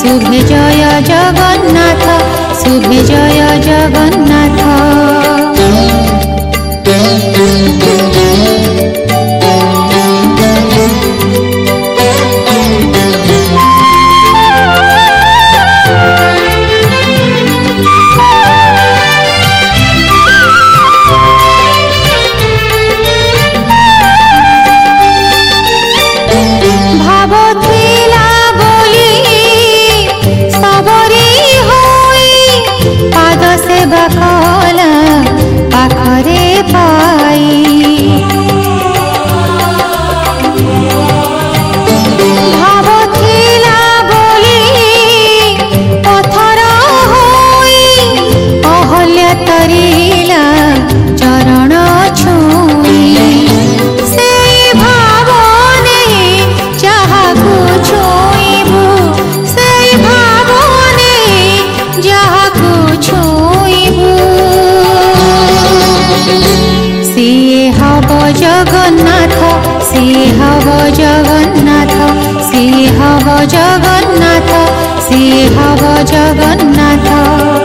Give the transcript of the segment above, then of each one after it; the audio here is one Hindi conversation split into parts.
जय जगन्नाथ जय जगन्नाथ जगन्नाथ सिंह जगन्नाथ सिंह जगन्नाथ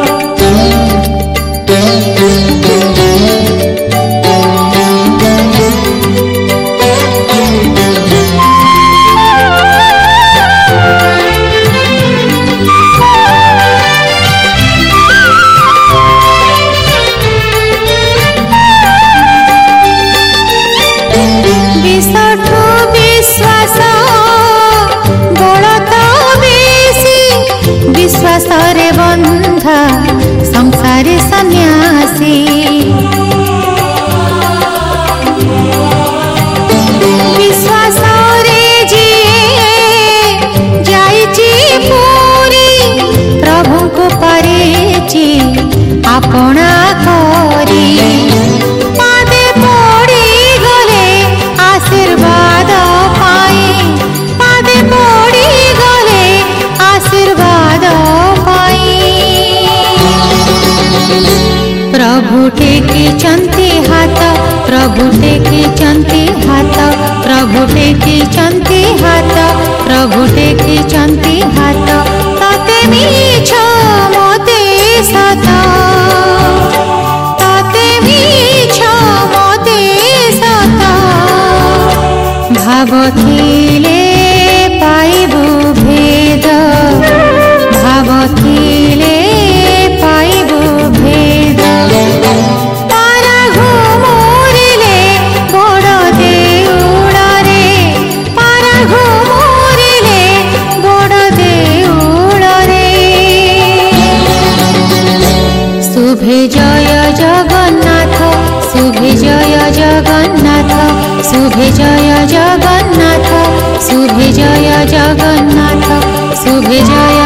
শাস্ত্রে বন্ধা সংসারে সন্ন্যাসী বিশ্বাসরে যিয়ে যাইছি পুরী প্রভুঙ্কু পারিছি আপন प्रभु टेकी चंते हाथ प्रभु टेकी चंते हाथ प्रभु टेकी चंते हाथ प्रभु टेके जगन्नाथ सुभे जया जगन्नाथ सुभे जया जगन्नाथ सुभे जया